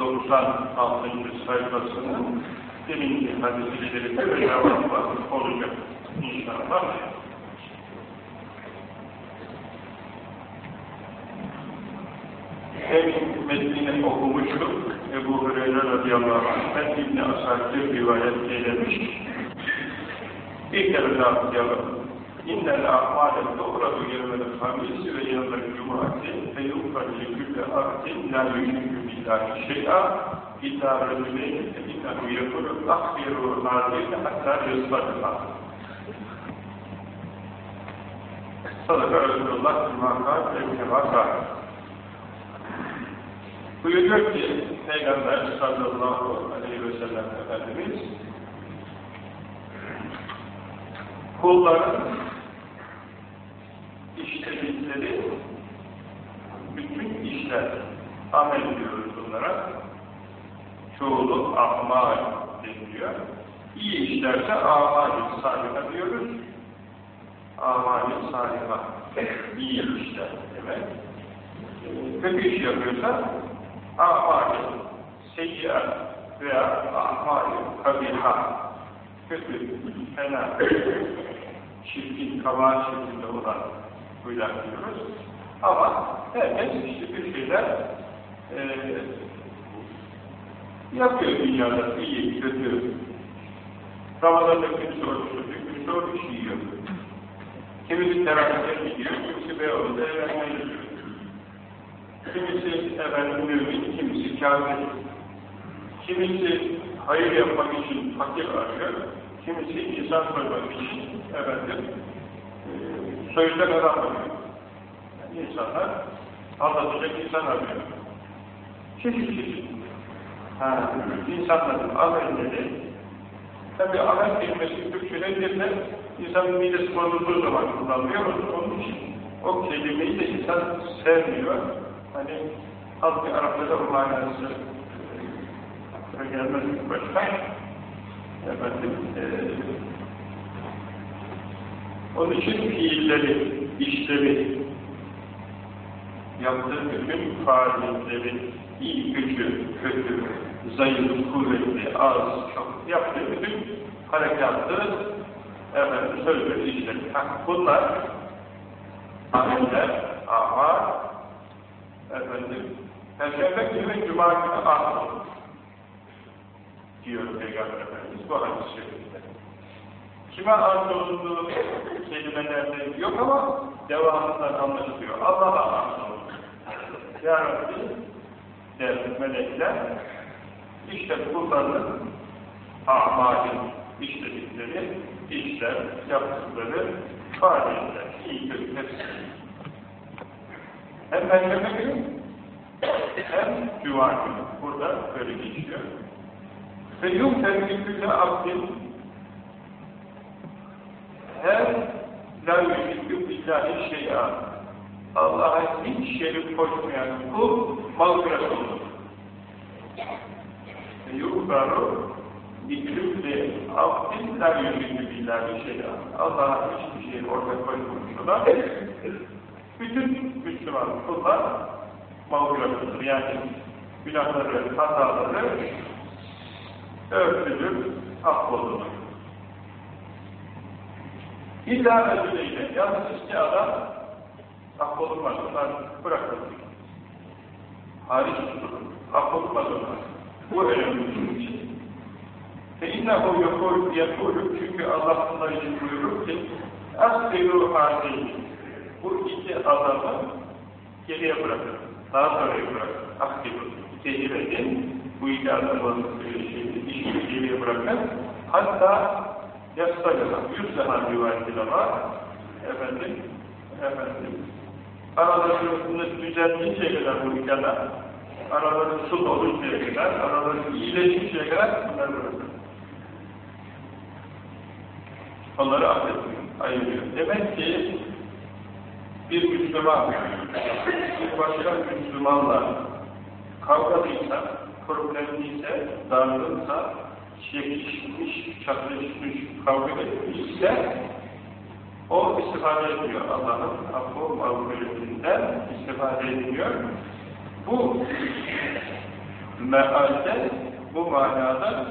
96. sayfasının deminki hadis-i şerife ve cevabı olacak inşallah. Hem metnini okumuştuk. Ebu Hureyre radıyallahu anh'ten İbn-i Asakir rivayet eylemiş. Bir kere daha okuyalım. İnnel a'mâle tuğradu yevmel hamisi ve yevmel cumhati ve yukarı külle abdin la yüşükü billahi şey'a İllâ rejüleyni innehu yekulu akbiru hâzîne hattâ yısladına. Sadaka Resulullah Cumhaka ve Kevaka. Buyuruyor ki Peygamber sallallahu aleyhi ve sellem Efendimiz kulların işledikleri bütün işler amel ediyoruz bunlara çoğulu ahmal deniliyor. İyi işlerse amal-i saliha diyoruz. Amal-i saliha iyi işler demek. Kötü iş yapıyorsa amal-i seyyiat veya amal-i kabiha. Kötü, fena, çirkin, kabahat şeklinde olan huylar diyoruz. Ama herkes işte bir şeyler e, yapıyor dünyada, iyi, kötü. Ramazan'da kimisi oruç tutuyor, kimisi oruç yiyor. Kimisi teravihte gidiyor, kimisi Beyoğlu'da evlenmeye. Kimisi efendim mümin, kimisi kâfir. Kimisi hayır yapmak için fakir arıyor, kimisi insan soymak için efendim e, adam arıyor. Yani insanlar anlatacak insan arıyor. Çeşit çeşit. Ha, insanların amelleri tabi amel kelimesi Türkçe'de bir de insanın midesi bozulduğu zaman kullanılıyor. Onun için o kelimeyi de insan sevmiyor. Hani halk-ı Arap'ta o manası gelmez başka. Efendim, e, onun için fiilleri, işleri, yaptığı bütün faaliyetleri, iyi, kötü, kötü, zayıf, kuvvetli, az, çok, yaptığı bütün harekatı, efendim, sözleri, işleri. Bunlar, ameller, amal, efendim, Perşembe günü, Cuma günü ahmet diyor Peygamber Efendimiz bu hadis-i şerifte. Kime arz olunduğu kelimelerde yok ama devamından anlaşılıyor. Allah'a arz olundu. Ya der melekler işte kullarının amalin işledikleri, işler, yaptıkları faaliyetler, iyi kötü hepsi. Hem Perşembe günü hem Cuma günü. Burada böyle geçiyor. Ve yumten külle abdin her la yüşrikü billahi şey'a Allah'a hiç şerif koşmayan kul mağfiret olur. Ve yukbaru bikrülle abdin la yüşrikü billahi şey'a Allah'a hiçbir şey orada koşmamış olan bütün Müslüman kullar mağfiret olur. Yani günahları, hataları örtülür, affolunur. İlla özüleyle, yalnız iki adam affolunmaz, onlar bırakılır. Hariç tutulur, affolunmaz onlar. Bu önemli bizim için. İnnehu yekul yekulu çünkü Allah bunlar için buyurur ki asbiru hâzîni bu iki adamı geriye bırakın, daha sonra bırakın, aktibu, tecrübe edin, bu iki adamın işini geriye bırakın. Hatta yastalına, yüz zaman rivayetiyle var. Efendim, efendim, aralarını düzenleyinceye kadar bu adam, araları su doluncaya kadar, araları iyileşinceye kadar bunları bırakın. Onları affetmiyor, ayırıyor. Demek ki bir Müslüman, bir başka Müslümanla kavgalıysa, problemliyse, darlıysa, çekişmiş, çatışmış, kavga etmişse o istifade ediyor. Allah'ın affı mağfiretinden istifade ediyor. Bu mealde bu manada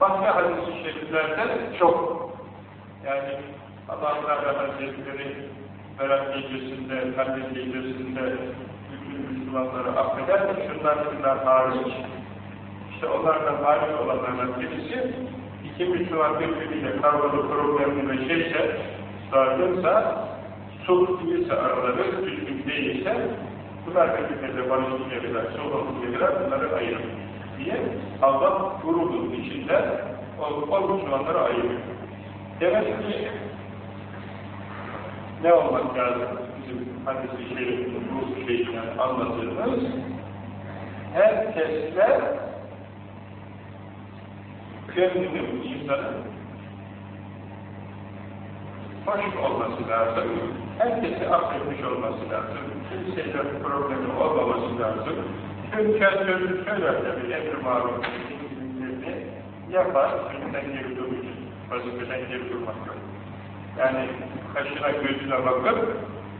başka hadis-i şeriflerde çok. Yani Allah-u Teala Hazretleri Berat gecesinde, Kandil gecesinde bütün Müslümanları affeder mi? Şunlar şunlar hariç. İşte onlardan hariç olanlardan birisi iki Müslüman birbiriyle kavgalı problemli ve şeyse, dargınsa, değilse araları, düzgün değilse bunlar birbirine barışık gelirler, sulh gelirler, bunları ayırır diye Allah grubun içinde o, o Müslümanları ayırıyor. Demek ki ne olmak lazım? Bizim hadis-i şerifin bu şeyinden anladığımız herkesle gönlünün insanın hoş olması lazım. Herkesi affetmiş olması lazım. Kimseyle problemi olmaması lazım. Hünkâr sözü söyler tabi emri maruf yapar, sözünden geri durmuş. Vazifeden geri durmak yok. Yani kaşına gözüne bakıp,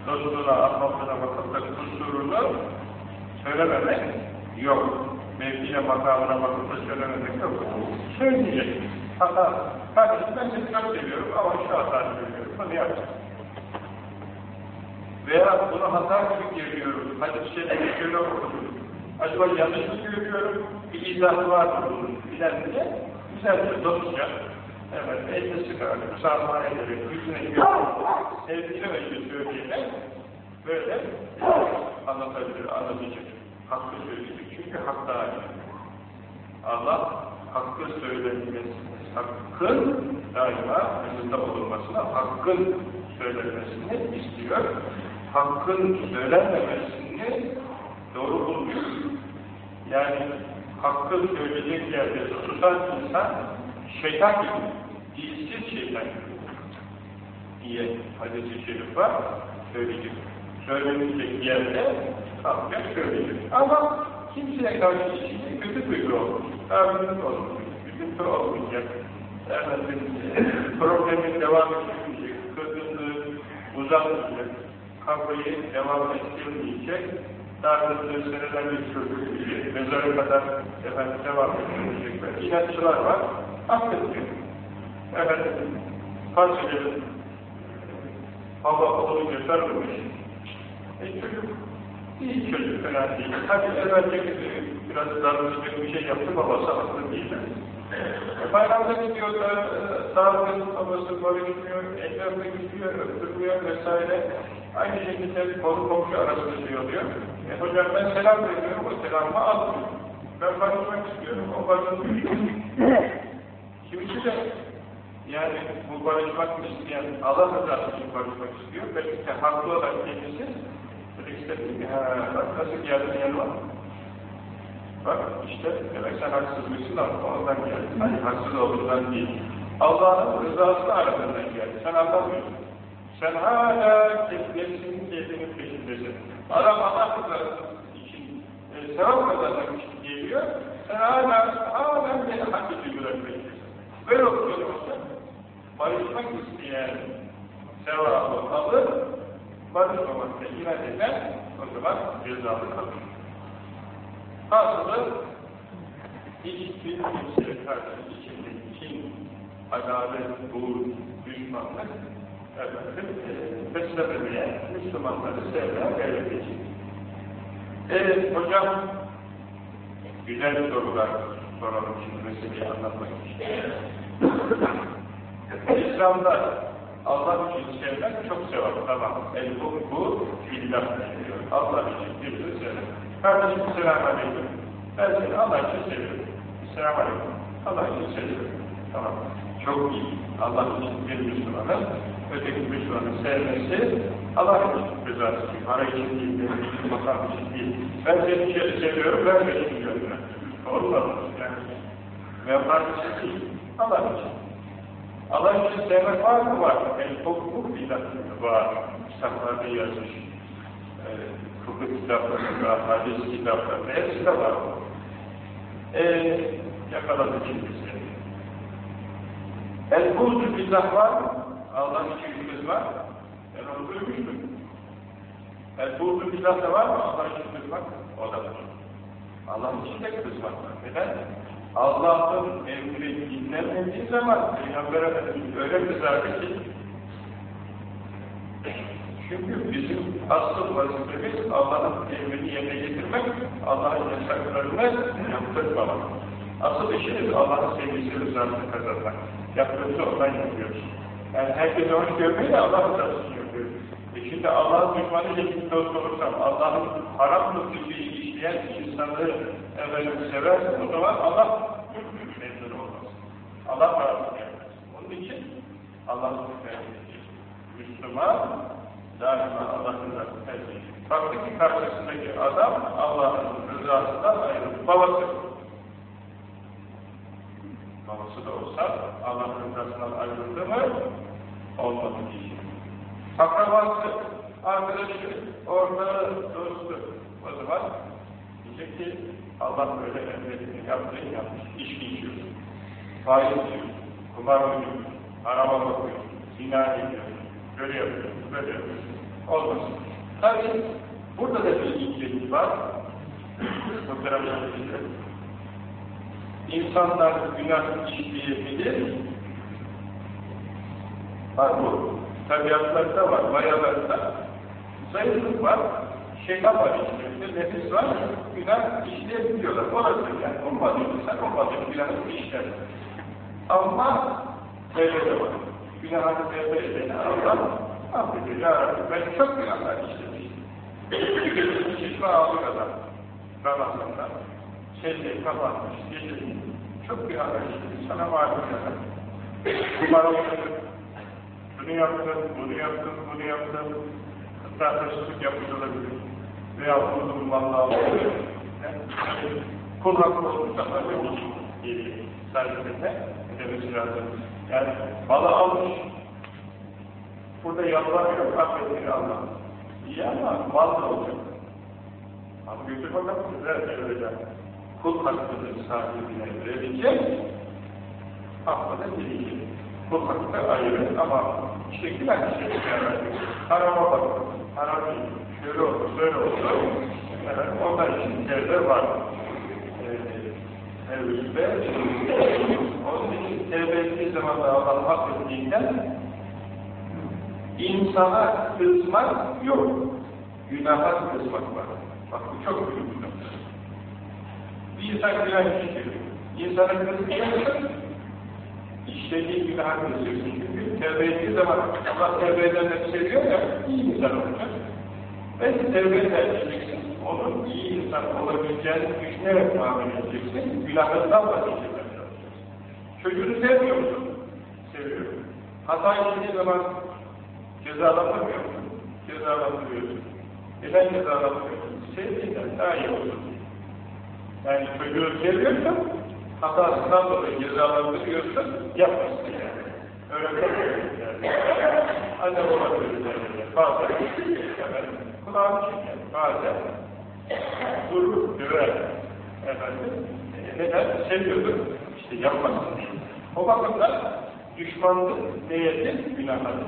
dostuna, ahmakına bakıp da kusurunu söylememek yok. Mevkine, makamına bakıp da söylememek yok. Söyleyecek. Hata, kardeşim ben seni çok seviyorum ama şu hatayı görüyorum. Bunu yapacağım. Veya bunu hata gibi görüyorum. Hadi şeyde şöyle okudum. Acaba yanlış mı görüyorum? Bir izahı var mı bunun? Bilen diye güzelce dostça evet, elde çıkarır, müsamaha ederek, yüzüne görür, sevgiyle ve söyleyerek böyle anlatabilir, anlatacak. Hakkı söyleyecek. Çünkü hak daha. Allah hakkı söylenmesi, hakkın daima önünde olunmasına, hakkın söylenmesini istiyor. Hakkın söylenmemesini doğru bulmuyor. Yani hakkı söyleyecek yerde susan insan şeytan gibi, dilsiz şeytan gibi diye hadis-i şerif var, söyleyecek. Söylenecek yerde kalkacak söyleyecek. Ama kimseye karşı içinde kötü duygu olmuş, davranış olmuş, üzüntü olmayacak, efendim, problemin devam etmeyecek, kızgınlığı uzatmayacak, kavgayı devam ettirmeyecek, dargınlığı senelerce sürdürülecek, mezara kadar efendim, devam ettirecek ve inatçılar var, affediyor. Efendim, parçaların hava olunca sarılmış, e çocuk iyi çocuk falan değil. Hadi evvelce biraz darmışlık bir şey yaptı, babası haklı değil. Bayramda gidiyor, dargın, babası barışmıyor, evlerine gidiyor, öptürmüyor vesaire. Aynı şekilde konu komşu arasında şey oluyor. E, hocam ben selam veriyorum, o selamımı almıyor. Ben barışmak istiyorum, o barışmıyor. Kimisi de yani bu barışmak isteyen, Allah rızası için barışmak istiyor. Belki de haklı olarak kendisi demek istediğim ki, bak nasıl geldin yanıma? Bak işte demek sen haksızmışsın ama ondan geldi. Hani haksız olduğundan değil. Allah'ın rızası aradığından geldi. Sen anlamıyorsun. Sen hala nefsinin keyfinin peşindesin. Adam Allah rızası için, e, sevap kazanmak için geliyor. Sen hala, hala beni hak edici bırakmayacak. Böyle okuyorsa, barışmak isteyen sevabı alır, barışmamakta inat eder, o zaman cezalı kalır. Aslında hiçbir kimseye karşı içindeki adalet, buğur, düşmanlık, efendim, e, beslememeye, Müslümanları sevmeye gayret edecek. Evet hocam, güzel sorular soralım şimdi meseleyi anlatmak için. İslam'da Allah için sevmek çok sevap, tamam. El bu, bu billah diyor. Allah için birini sevmek. Kardeşim selam aleyküm. Ben seni Allah için seviyorum. Selam aleyküm. Allah için seviyorum. Tamam. Çok iyi. Allah için bir Müslümanın öteki Müslümanın sevmesi Allah için rızası için. Para için değil, benim için, makam için değil. Ben seni seviyorum, ben seni seviyorum. Olmaz yani. Menfaat için değil. Allah için. Allah için sevmek var mı? Var. Yani hukuk bidatı var. Kitaplarda yazmış. Ee, fıkıh kitaplarında, hadis kitaplarında, hepsinde var. Eee, yakaladık şimdi seni. El-Kuzu billah var mı? Allah için bir kız var. Ben onu duymuştum. El-Kuzu billah da var mı? Allah için kız var. O da var. Allah için de kızmak var. Neden? Allah'ın emri dinlenmediği zaman Peygamber Efendimiz öyle kızardı ki çünkü bizim asıl vazifemiz Allah'ın emrini yerine getirmek, Allah'ın yasaklarını yaptırmamak. Asıl işimiz Allah'ın sevgisi rızasını kazanmak. Yaptığımızı ondan yapıyoruz. Yani herkese hoş görmeyi de Allah rızasını yapıyoruz. E şimdi Allah'ın düşmanı ile dost olursam, Allah'ın haram nutluğu işleyen insanları efendim seversen o zaman Allah memnun olmaz. Allah razı gelmez. Onun için Allah'ın Müslüman daima Allah'ın rızasını. Baktı ki karşısındaki adam Allah'ın rızasından ayrıldı. Babası. Babası da olsa Allah'ın rızasından ayrıldı mı olmadı diyecek. Akrabası, arkadaşı, ortağı, dostu. O zaman diyecek ki Allah böyle emretini yaptı, yapmış. İçki içiyor. Faiz içiyor. Kumar oynuyor. Araba bakıyor. Zina ediyor. Böyle yapıyor. Böyle yapıyor. Olmasın. Tabi burada da bir incelik var. Muhterem İnsanlar günah işleyebilir. Var bu. Tabiatlarda var, mayalarda. Zayıflık var. Şeytan var içinde, nefis var. Günah işleyebiliyorlar. Orası yani. Olmadığı insan olmadığı günahı işler. Ama tevbe de var. Günahını tevbe edene Allah affediyor. Ya Rabbi ben çok günahlar gece çeşme aldık adam. Ramazan'da. Şeyde kapanmış. Gece çok günahlar işledim. Sana malum ya. Kumara oynadım. Bunu yaptım, bunu yaptım, bunu yaptım. Hatta hırsızlık yapmış olabilir. Veya vurdum vallahi olabilir. Kul hakkı olursa da geliyor. Sahibine ödemesi lazım. Yani balı almış. Burada yalvarıyor, affettiğini Allah. İyi ama mal da olacak. Ama götür bakalım, güzel söyleyeceğim. Kul hakkını sahibine verecek, affına gelecek. Bu hakkı ayrı ama işte bir şey yani. Harama bak, haram. Şöyle olur, böyle olur. Evet, ondan için devre var. Evlilikte. Onun için tevbe ettiği zaman da Allah affettiğinden insana kızmak yok. Günaha kızmak var. Bak bu çok büyük nokta. Bir insan günah işliyor. İnsana kızmayacaksın, işlediği günah kızıyorsun. Çünkü tevbe ettiği zaman Allah tevbe edenleri seviyor ya, iyi insan olacak. Ve tevbe edeceksin. Onun iyi insan olabileceğini düşünerek muamele edeceksin. Günahından vazgeçeceksin. Çocuğunu sevmiyor musun? Seviyorum. Hata işlediği zaman cezalandırmıyor musun? Cezalandırıyorsun. Neden cezalandırıyorsun? Sevdiğinden daha iyi olur. Yani çocuğu seviyorsan hatasından dolayı cezalandırıyorsun, yapmasın yani. Bir yani. Anne baba sözlerinde bazen efendim, kulağını çeker, bazen durur, döver. Efendim, e, neden? Seviyordur, işte yapmasın diye. O bakımdan düşmanlık değerli günahlardır,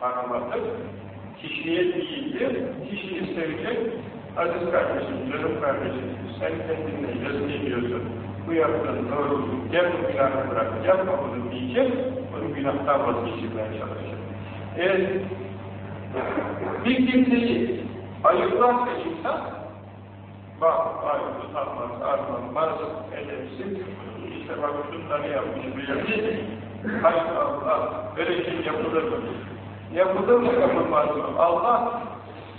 haramadır. Kişiye değildir, kişiyi sevecek, aziz kardeşim, canım kardeşim, sen kendinle yazı ediyorsun, bu yaptığın doğru, gel bu günahı bırak, yapma bunu diyecek, onu günahtan vazgeçirmeye çalışacak. Eğer bir kimseyi ayıplarsa insan, bak, ayıp, utanmaz, armanmaz, edepsiz, işte bak şunları yapmış, yapmış, hayır Allah, böyle şey yapılır mı? Yapılır mı, yapılmaz mı? Allah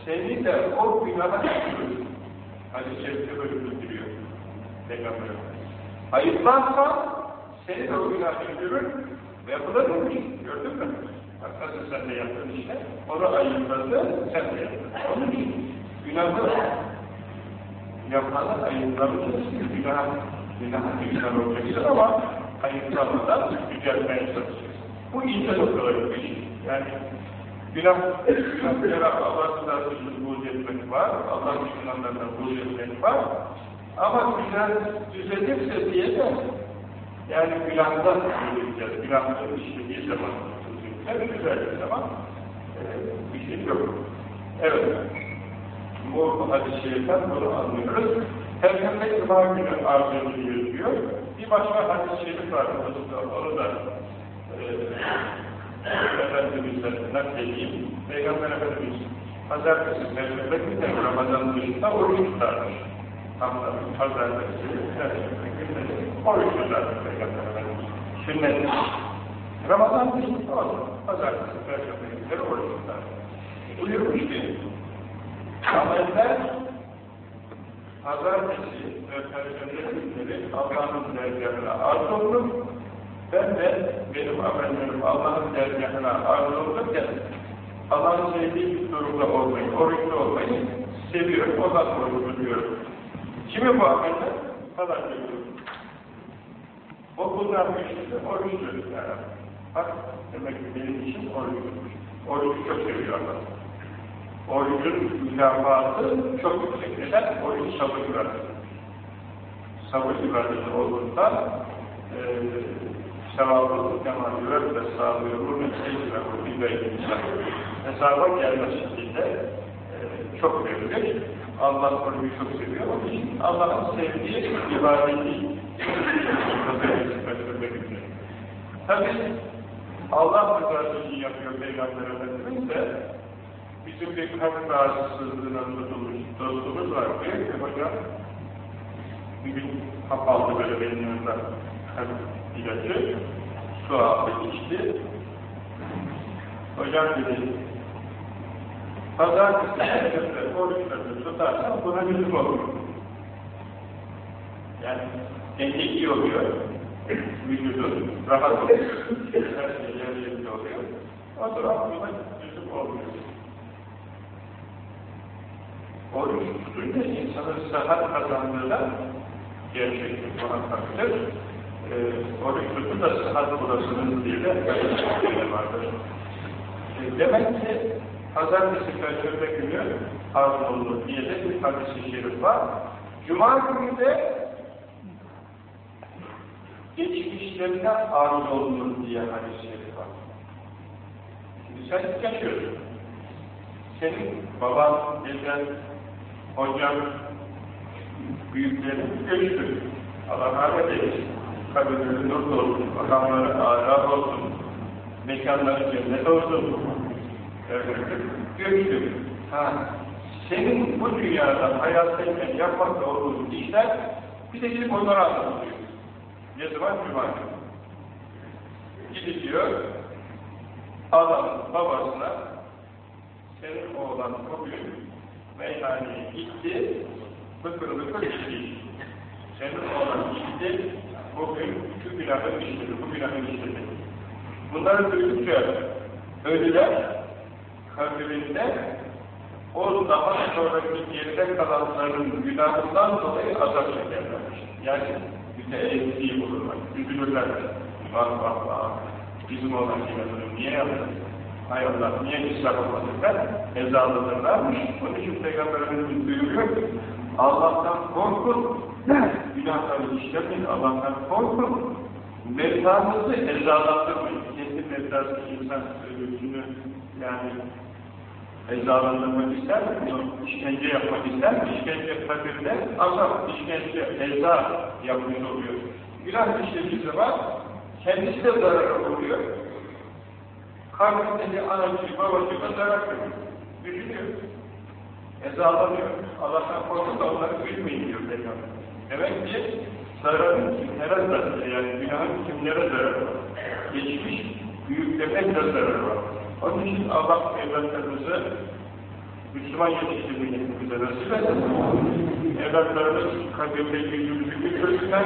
seni de o günaha düşürür. Hadis-i Şerif'te böyle bildiriyor. Peygamber Ayıplarsa seni de o günah düşürür yapılır mı? Gördün mü? Bak nasıl sen de yaptın işte. Onu ayıpladı, sen de yaptın. Onun için günahı yapanı ayıplamayacaksın. Günah, günah insan olacaksın ama ayıplamadan yücelmeye çalışacaksın. Bu ince noktaları bir şey. Yani günah, günahlara Allah'ın rızasını buğz etmek var, Allah düşmanlarına buğz etmek var. Ama günah düzelirse diye de yani günahdan kurtulacağız. Günahların işlediği zaman düzeldiği zaman e, bir şey yok. Evet. Bu hadis-i şeriften bunu anlıyoruz. Perşembe Cuma günü arz ediliyor diyor. Bir başka hadis-i şerif var. Onu da e, Efendimiz'den nakledeyim. Peygamber Efendimiz Pazartesi, Perşembe günü Ramazan dışında oruç tutarmış. Hafta, Pazartesi, Perşembe günleri oruç tutarmış Peygamber Efendimiz. Sünnet. Ramazan dışında olur. Pazartesi, Perşembe günleri oruç tutarmış. Buyurmuş ki, ameller Pazartesi ve Perşembe Allah'ın dergahına arz olur. Ben de benim amellerim Allah'ın dergahına arz olurken Allah'ın sevdiği bir durumda olmayı, oruçlu olmayı seviyorum. Ondan oruç tutuyorum. Kimi bu ameller? Falan diyorum. Okuldan geçti, oruç tutuyor. Yani. Bak, demek ki benim için oruç tutmuş. Orucu çok seviyor Allah. Orucun mükafatı çok yüksek. Neden? Oruç sabır ibadeti. Sabır ibadeti olduğundan e, sevabı kemal yürekle sağlıyor. Bunu seyirle bu ibadetine hesaba gelmez şekilde e, çok verilir. Allah orucu çok seviyor. Onun için Allah'ın sevdiği ibadeti Tabi Allah rızası için yapıyor Peygamber Efendimiz de bizim bir kalp rahatsızlığına tutulmuş dostumuz var. Diyor ki hocam bir gün hap aldı böyle benim yanımda kalp ilacı su aldı içti. Hocam dedi Pazartesi günlerinde oruçlarını tutarsan buna lüzum olur. Yani denge iyi oluyor. Vücudun rahat oluyor. Her şey yerlerinde oluyor. O zaman buna lüzum olmuyor. Oruç tutunca insanın sıhhat kazandığında gerçekten muhakkaktır. E, oruç tutun da sıhhat bulasınız diye de vardır. E, demek ki Pazartesi Perşembe günü olunur diye de bir hadis-i şerif var. Cuma günü de geçmişlerine arz olunur diye hadis-i şerif var. Şimdi sen yaşıyorsun. Senin baban, deden, hocan, büyüklerin göçtü. Allah rahmet eylesin. Kabirleri nur olsun, makamları âlâ olsun, mekanları cennet olsun. Göçtü. Ha, senin bu dünyada hayattayken yapmakta olduğun işler bir de gidip onlara anlatılıyor. Ne zaman? Cuma Gidiliyor, adam babasına senin oğlan bugün meyhaneye gitti, bıkır bıkır gitti. Senin oğlan gitti, bugün şu günahı işledi, bu günahı işledi. Bunları duydukça ölüler kabirinde o daha sonraki geride kalanların günahından dolayı azap çekerlermiş. Yani müteessir bulurlar, üzülürler. Bak bak bak, bizim olan günahını niye yaptın? Hay Allah, niye israf olmasınlar? Ezalanırlarmış. Onun için Peygamber Efendimiz buyuruyor ki, Allah'tan korkun, günahları işlemeyin, Allah'tan korkun. Mevtanızı ezalandırmayın. Kendi mevtası insan ölümünü yani ezalandırmak ister mi? İşkence yapmak ister mi? İşkence kabirde azap, işkence, eza yapmış oluyor. Günah işlediği zaman kendisi de zarar oluyor. Karnındaki anacı, babacıma zarar veriyor. Düşünüyor. Ezalanıyor. Allah'tan korkun da onları üzmeyin diyor Peygamber. Demek ki zararın kimlere zararı, yani günahın kimlere zararı var. Geçmiş büyüklerine de zararı var. Onun için Allah evlatlarımızı Müslüman yetiştirmeyi bize nasip etsin. Evlatlarımız kabirde yüzümüzü götürsünler,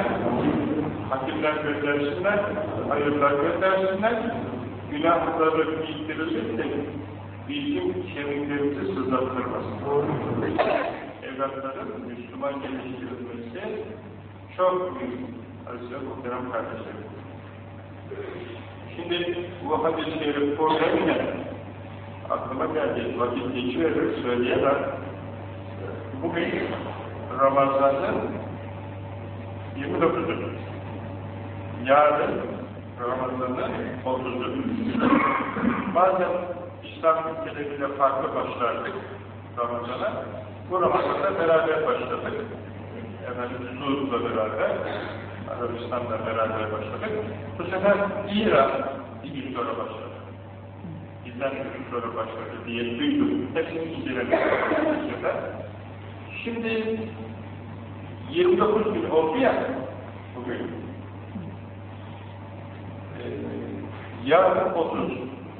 hakimler göndersinler, hayırlar göndersinler, günahları bildirilsin de bizim kemiklerimizi sızlattırmasın. Evlatların Müslüman yetiştirilmesi çok büyük. Aziz ve muhterem kardeşlerim. Şimdi bu hadis-i şerif programıyla aklıma geldi. Vakit geçiverir, söyleyemem. Bugün Ramazan'ın 29'u. Yarın Ramazan'ın 30'u. Bazen İslam ülkeleriyle farklı başlardık Ramazan'a. Bu Ramazan'da beraber başladık. efendim Suud'la beraber, Arabistan'la beraber başladık. Bu sefer İran bir sonra başladı. Bizden bir sonra başladı diye duydum. Hepsini inceledik bu sefer. Şimdi 29 gün oldu ya bugün. Yarın 30.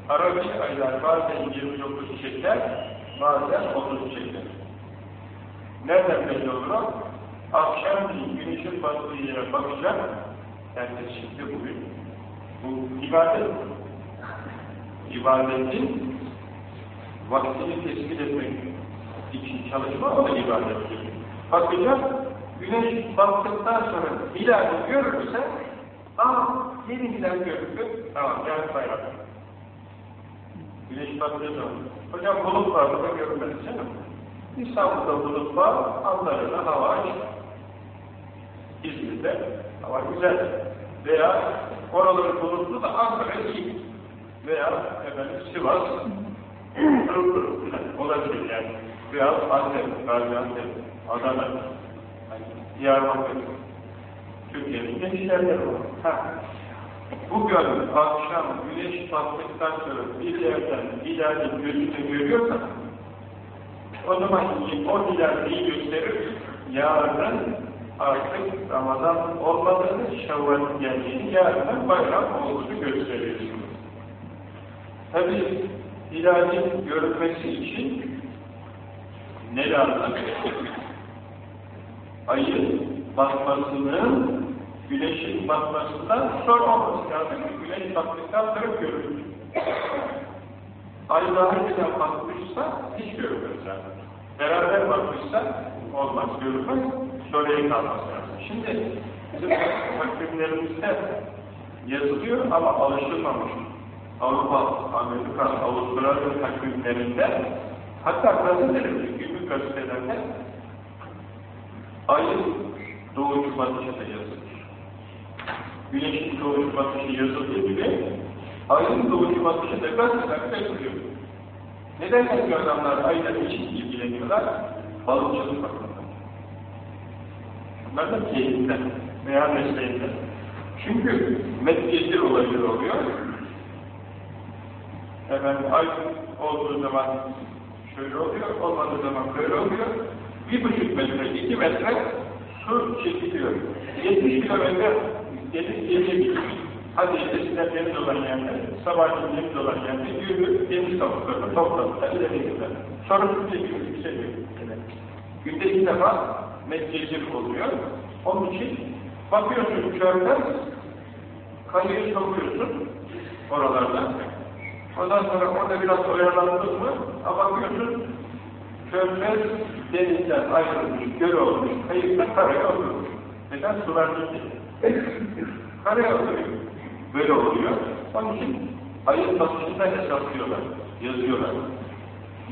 Arabi aylar bazen 29 çeker, bazen 30 çeker. Nereden belli olur o? Akşam güneşin battığı yere bakacak, herkes şimdi bugün. Bu ibadet. İbadetin vaktini tespit etmek için çalışma o da ibadettir. Bakacak, güneş battıktan sonra hilali görürse, aa yeni hilal görüldü, tamam yarın bayram. Güneş battığı zaman. Hocam bulut var da görmez canım. İstanbul'da bulut var, Antalya'da hava açık. İzmir'de hava güzel. Veya oraları bulutlu da Ankara iyi. Veya efendim Sivas olabilir yani. Veya Antep, Gaziantep, Adana, yani Diyarbakır, Türkiye'nin var. Ha. Bugün akşam güneş battıktan sonra bir yerden ileride gözünü görüyorsan o zaman o ilerdeyi gösterir yarın artık Ramazan olmadığını, Şevval'in geldiğini, yarın bayram olduğunu gösteriyorsunuz. Tabi hilalin görülmesi için ne lazım? Ayın batmasının güneşin batmasından sonra olması lazım. Güneş battıktan sonra görülür. Ay daha önceden batmışsa hiç görülmez zaten. Beraber batmışsa olmaz, görülmez. Şöyle kalması lazım. Şimdi bizim takvimlerimizde yazılıyor ama alışılmamış. Avrupa, Amerika, Avustralya takvimlerinde hatta gazetelerde, günlük gazetelerde ayın doğuş batışı da yazılır. Güneşin doğuş batışı yazıldığı gibi ayın doğuş batışı da gazetelerde yazılıyor. Neden yazıyor adamlar ayla için ilgileniyorlar? Balıkçılık bakımından. Bunlar da keyfinden veya mesleğinden. Çünkü medyacı olayları oluyor. Efendim ay olduğu zaman şöyle oluyor, olmadığı zaman böyle oluyor. Bir buçuk metre, iki metre su çekiliyor. 70 kilometre deniz gece eskiden deniz olan yerde, sabahleyin yerde yürü, deniz tavuklarını topladı, ellerine gider. Sonra su çekiyor, yükseliyor. Günde iki defa medyacılık oluyor. Onun için bakıyorsun körden, kayığı sokuyorsun oralarda. Ondan sonra orada biraz oyalandın mı, bakıyorsun körler denizden ayrılmış, göl olmuş, kayıkla karaya oturmuş. Neden? Sular gitti. Karaya oturuyor. Böyle oluyor. Onun için ayın batışında hesaplıyorlar, yazıyorlar.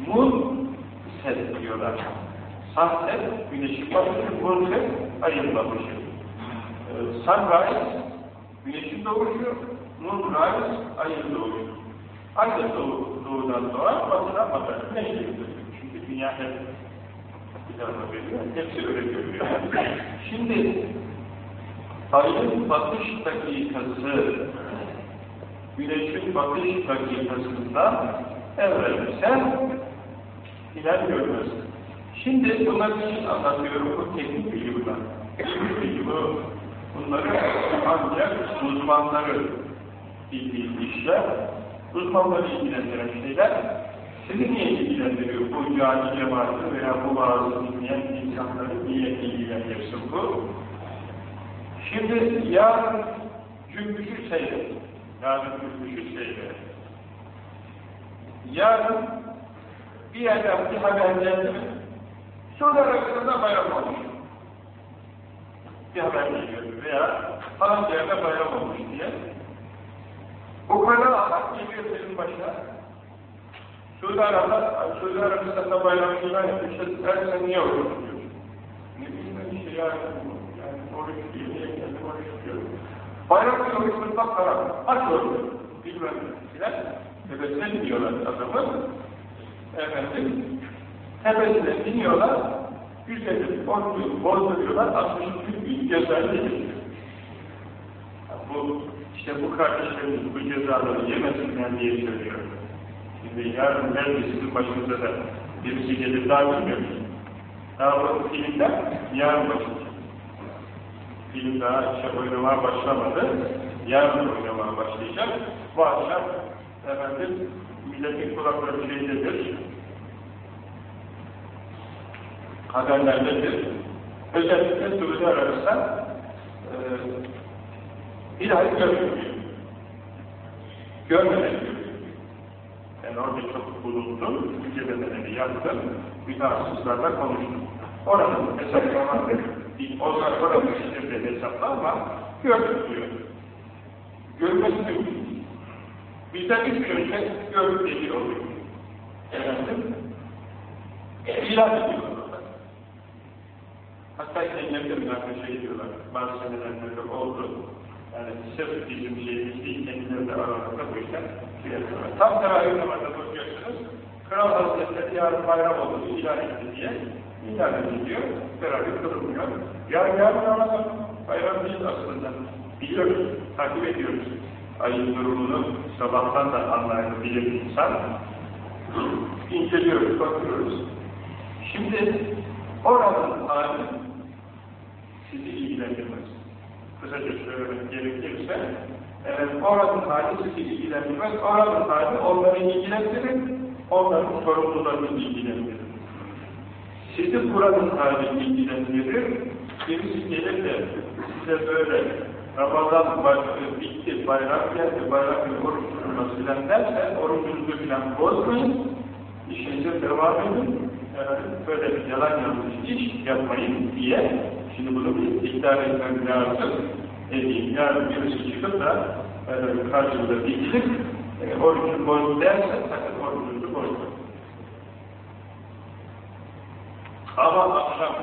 Mun set diyorlar. Sunset, güneşin batışı, moonset, ayın batışı. Ee, sunrise, güneşin doğuşu, moonrise, ayın doğuşu. Aynı doğu, doğudan doğar, batıdan batar. Ne şey Çünkü dünya hep planı veriyor, hepsi öyle görüyor. Şimdi, ayın batış dakikası, güneşin batış dakikasından evvelse hilal görmezsin. Şimdi bunlar için anlatıyorum bu teknik bilgi bunlar. Teknik bilgi bu. Bunları ancak uzmanları bildiği işler, uzmanları ilgilendiren şeyler sizi niye ilgilendiriyor? Bu cani cemaati veya bu vaazı dinleyen insanları niye ilgilendirsin bu? Şimdi yarın cümbüşü seyret. Yarın cümbüşü seyret. Yarın bir yerden bir haber geldi mi? Suudi Arabistan'da bayram olmuş. Bir haber geliyor veya falan yerde bayram olmuş diye. Bu kadar atak geliyor senin başına. Suudi Arabistan, Suudi Arabistan'da bayram ilan etmişler, her sen niye oruç tutuyorsun? Ne bileyim ben işte yani, yani oruç değil, niye kendi oruç tutuyorum? Bayram tutmak haram. Aç oruç, bilmem filan. Tebessüm diyorlar adamı. Efendim, tepesine biniyorlar, 150 borcu bozduruyorlar, 60 gün getiriyor. Bu, işte bu kardeşlerimiz bu cezaları yemesinler diye söylüyorum. Şimdi yarın belki sizin başınıza da birisi gelir daha bilmiyor musun? Daha bu filmden yarın başlayacak. Film daha işte oynamaya başlamadı. Yarın oynamaya başlayacak. Bu akşam efendim milletin kulakları şeydedir. Haberlerdedir. Özellikle Suudi Arabistan e, ay görmüyor. Görmeden görüyor. Yani orada çok bulundum, ülkelerine yattım, günahsızlarla konuştum. Oranın hesaplama, onlar oranın şekilde hesapla ama gördük diyor. Görmesi mümkün. Bizden üç önce gördük dediği oluyor. Efendim, ilan ediyorlar. Hatta kendilerine şey diyorlar, bazı senelerde oldu. Yani sırf bizim şeyimiz değil, kendileri aralarında bu işten şey. Tam teravih namazda bakıyorsunuz, Kral Hazretleri yarın bayram oldu, ilan etti diye ilan ediliyor, teravih kılınmıyor. Yarın yarın Ramazan, bayram değil aslında. Biliyoruz, takip ediyoruz. Ayın durumunu sabahtan da anlayan bilir insan. İnceliyoruz, bakıyoruz. Şimdi oranın hali sizi ilgilendirmez kısaca söylemek gerekirse, evet, oranın hali sizi ilgilendirmez, oranın hali onları ilgilendirir, onların sorumlularını ilgilendirir. Sizi buranın hali ilgilendirir, birisi gelir size böyle Ramazan başladı, bitti, bayram geldi, bayram günü oruç tutulması filan derse, orucunuzu filan bozmayın, işinize devam edin, böyle yalan yanlış iş yapmayın diye Şimdi bunu bir iddia etmem lazım. Edeyim. Yarın birisi çıkıp da e, karşımda dikilip e, orucu boz derse sakın orucunuzu bozmayın. Ama akşam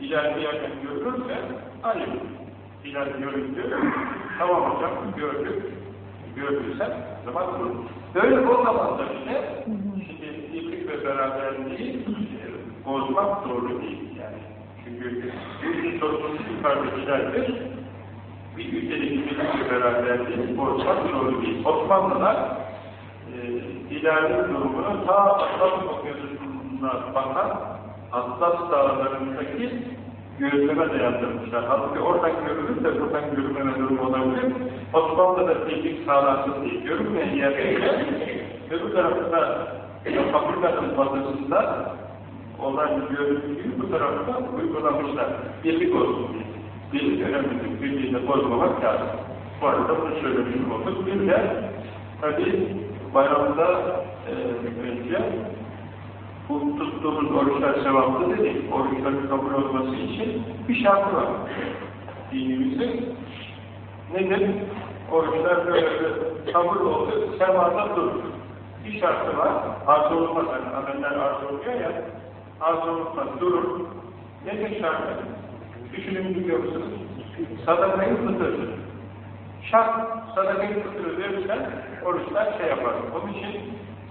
ilerleyen görülürse ayıp. İler görüldü. Tamam hocam gördük. Gördüysen zaman durur. Böyle o zaman da bile şimdi birlik ve beraberliği e, bozmak doğru değil. Yani çünkü işin sorumlusu yukarıdakilerdir. Bir ülkedeki birlikte beraberliği bozmak doğru değil. Osmanlılar e, idari durumunu ta Atlas okyanusuna bakan Atlas dağlarındaki gözleme dayandırmışlar. Halbuki oradan görülür de buradan görülmeme durumu olabilir. Osmanlı'da teknik sağlansın diye görünmeyen yerlerde öbür tarafta fakültenin fazlasında olan görüntüyü bu tarafta uygulamışlar. Birlik olsun diye. Birlik önemlidir. Birliğini bozmamak lazım. Bu arada bunu söylemiş olduk. Bir de tabi bayramda e, önce bu tuttuğumuz oruçlar sevaplı dedik. Oruçların kabul olması için bir şartı var. Dinimizin nedir? Oruçlar böyle kabul oldu, sevada durur. Bir şartı var. Arzu olmaz. Yani ameller arzu oluyor ya arzu olmaz, durur. Nedir şartı? Düşünün biliyor musunuz? Sadakayı fıtır. Şart, sadakayı fıtır verirsen oruçlar şey yapar. Onun için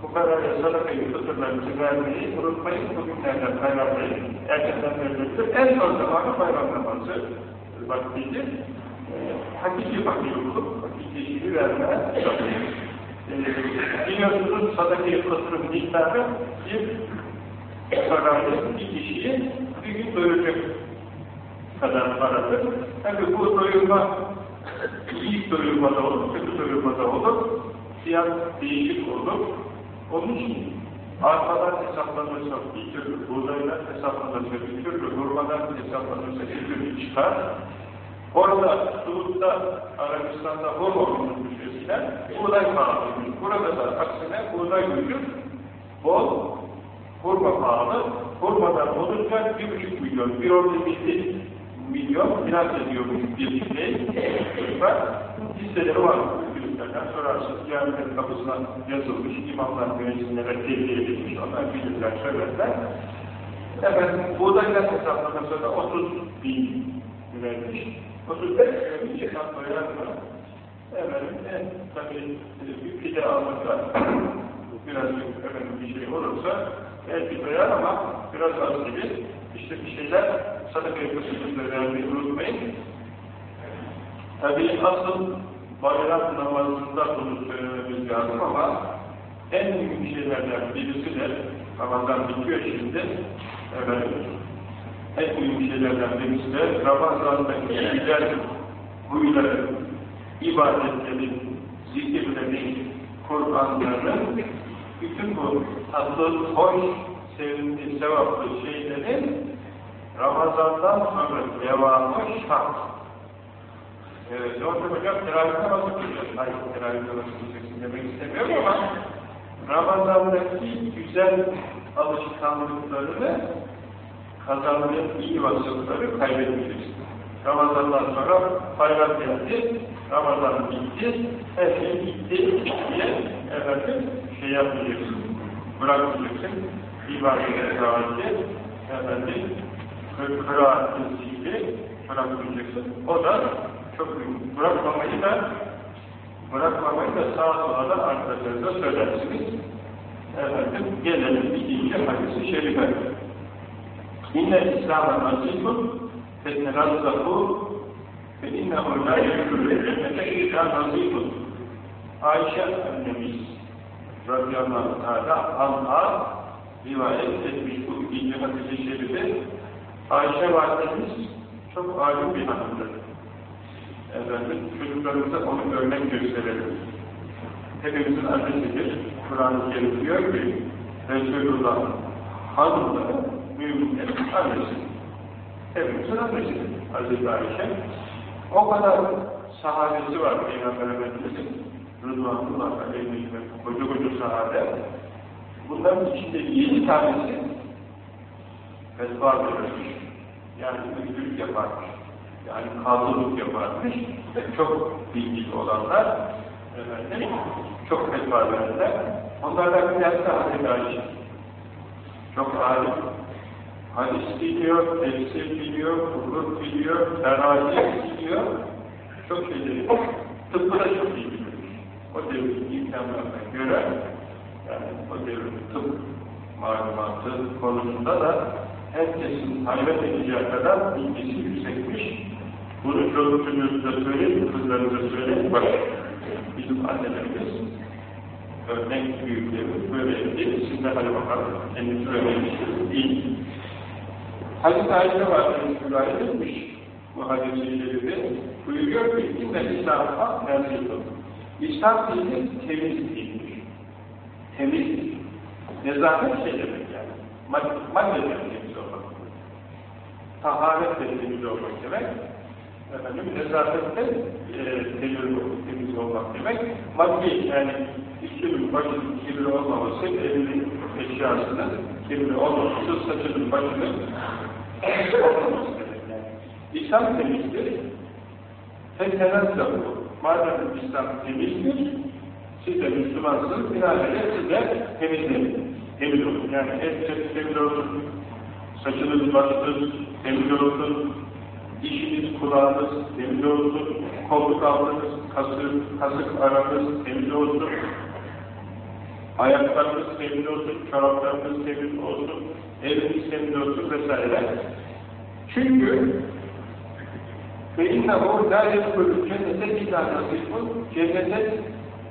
bu kadar sadakayı fıtırlarınızı vermeyi unutmayın. Bugünlerden bayramlayın. Erkenden verilir. En son zamanı bayram namazı vaktidir. E, hakiki bakıyorluk, hakiki işini verme. E, biliyorsunuz sadakayı fıtırın miktarı bir zararlı bir kişiyi bir gün doyuracak kadar paradır. Tabi bu doyurma iyi doyurma da olur, kötü doyurma da olur. Fiyat değişik olur. Onun için arkadan hesaplanırsa bir türlü, buğdaylar hesaplanırsa bir türlü, hurmadan hesaplanırsa bir türlü çıkar. Orada Suud'da, Arabistan'da olmuş eskiden, buğday pahalı. Burada da aksine buğday ucuz, bol, hurma pahalı, hurmadan olunca bir buçuk milyon, bir orta milli milyon finans ediyormuş bir şey, çocuklar, listeleri var ülkelerden sorarsınız, caminin kapısına yazılmış, imamlar müezzinlere tebliğ edilmiş, onlar bilirler, söylerler. Efendim, buğdaylar hesaplanırsa da 30 bin vermiş, 35 bin hesaplayar mı? Efendim, en tabii bir pide almakla birazcık efendim bir şey olursa belki doyar ama biraz az gibi işte bir şeyler sadaka-i fırsatında vermeyi unutmayın. Tabii asıl bayram namazında bunu söylememiz lazım ama en büyük şeylerden birisi de Ramazan bitiyor şimdi. Evet. En büyük şeylerden birisi de Ramazan'daki güzel huyları, ibadetlerin, zikirlerin, Kur'anların, bütün bu tatlı, hoş, sevimli, sevaplı şeylerin Ramazan'dan sonra devamı şart. Evet, Yoksa hocam teravih namazı kılıyor. Hayır, teravih namazı kılacaksın demek istemiyorum ama Ramazan'daki güzel alışkanlıklarını kazandığın iyi vasıfları kaybetmeyeceksin. Ramazan'dan sonra bayram geldi, Ramazan bitti, her şey bitti diye efendim şey yapmayacaksın, bırakmayacaksın, ibadet-i daveti, efendim, kıraat zikri bırakmayacaksın. O da çok. Bırakmamayı da bırakmamayı da sağa sola da arkadaşlarınıza söylersiniz. Efendim, gelelim ikinci hadisi şerife. İnne İslam'a nasibun fetnerazzahu ve innehu la yekûlü cennete illâ nasibun. Ayşe annemiz radıyallahu teala anha rivayet etmiş bu ikinci hadisi şerifi. Ayşe validemiz çok alim bir hanımdır. Efendim, çocuklarımıza onu örnek gösterelim. Hepimizin annesidir. Kur'an-ı Kerim diyor ki, Resulullah hanımları müminlerin annesi. Hepimizin annesidir. Hazreti Ayşe. O kadar sahabesi var Peygamber Efendimiz'in. Rıdvanullah aleyhi ve koca koca sahabe. Bunların içinde yedi tanesi fetva verilmiş. Yani müdürlük yaparmış. Yani kadılık yaparmış. Çok bilgili olanlar efendim, çok fetva verirler. Onlardan bir tanesi Hazreti Ayşe. Çok alim. Hadis biliyor, tefsir biliyor, hukuk biliyor, terazi biliyor. Çok şeyleri biliyor. Tıbbı da çok iyi biliyor. O devrin imkanlarına göre yani o devrin tıp malumatı konusunda da herkesin hayret edeceği kadar bilgisi yüksekmiş. Bunu çocuklarınıza söyleyin, kızlarınıza söyleyin. Bak, bizim annelerimiz, örnek büyüklerimiz böyleydi. Siz de hadi bakalım, kendinizi öğrenmişsiniz. İyi. Hazreti Ayşe Validemiz rivayet etmiş bu hadis-i şerifi. Buyuruyor ki, inne İslam'a nazilun. İslam dini temiz dindir. Temiz Nezaket şey demek yani. Mad maddeden temiz olmak. Taharet de temiz olmak demek. Efendim, nezafette e, temiz, olmak demek. Maddi yani kibir, başının kibir olmaması, elinin eşyasının kibir olmaması, saçının başının olmaması demek. İslam temizdir. Fethenaz da bu. Madem İslam temizdir, siz de Müslümansınız, binaenaleyh siz de temizleyin. Temiz olun. Yani et temiz olsun, saçınız, başınız temiz olsun, dişiniz, kulağınız temiz olsun, kolluk altınız, kasık, kasık aranız temiz olsun, ayaklarınız temiz olsun, çoraplarınız temiz olsun, eviniz temiz olsun vesaire. Çünkü فَاِنَّهُ لَا يَدْخُلُ cennete اِلَّا نَصِيبٌ Cennete